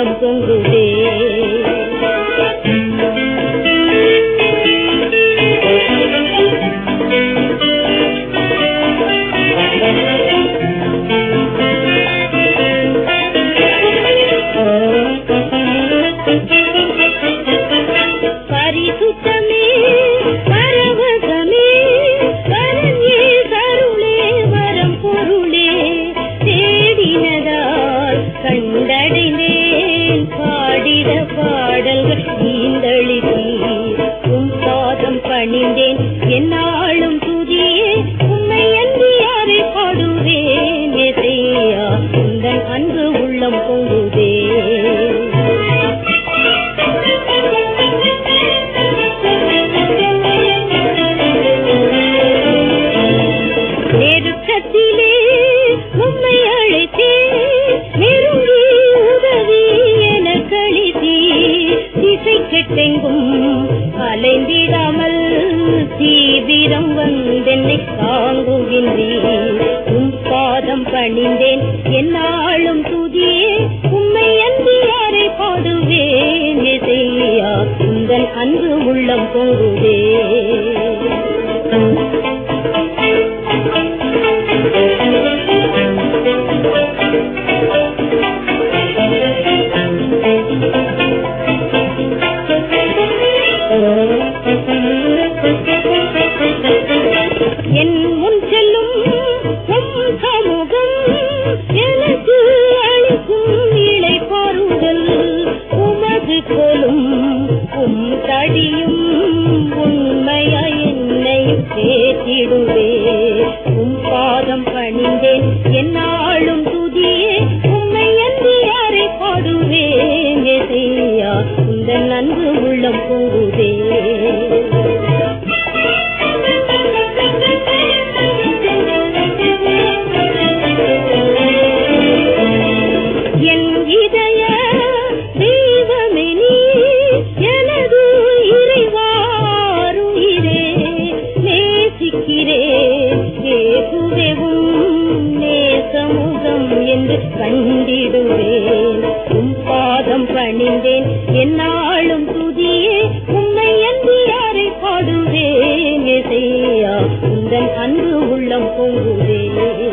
அன்பு பாடல்கள் ஈந்தளித்தீ உம் பாதம் பணிந்தேன். என்னாலும் துதியே உம்மை அன்றி யாரை பாடுவேன்? எதையா அன்பு உள்ளம் பொங்குதே நெருக்கத்திலே திசை அலைந்திடாமல் தீவிரம் வந்தென்னை தாங்குகின்றீர் உம் பாதம் பணிந்தேன் என்னாலும் துதியே உம்மை அன்பு யாரை பாடுவேன்? எதையா உங்கள் அன்பு உள்ளம் பொங்குதே. என் செல்லும் உம் சமூகம் எனக்கு அளிக்கும் இலை பாருதல் உமது கோலும் உம் தடியும் உண்மையாய் என்னையும் சேர்த்திடுவே உம் பாதம் பணிந்தேன் என்னாலும் துதியே யாரை பாடுவேன்? எதையா நன்கு உள்ளம் போகுதே நேசமுகம் என்று கண்டிடுவேன். உன் பாதம் பணிந்தேன். என்னாலும் துதியே உன்னை அன்றி யாரை பாடுவேன். இசையா உந்தன் அன்பு உள்ளம் பொங்குவேன்.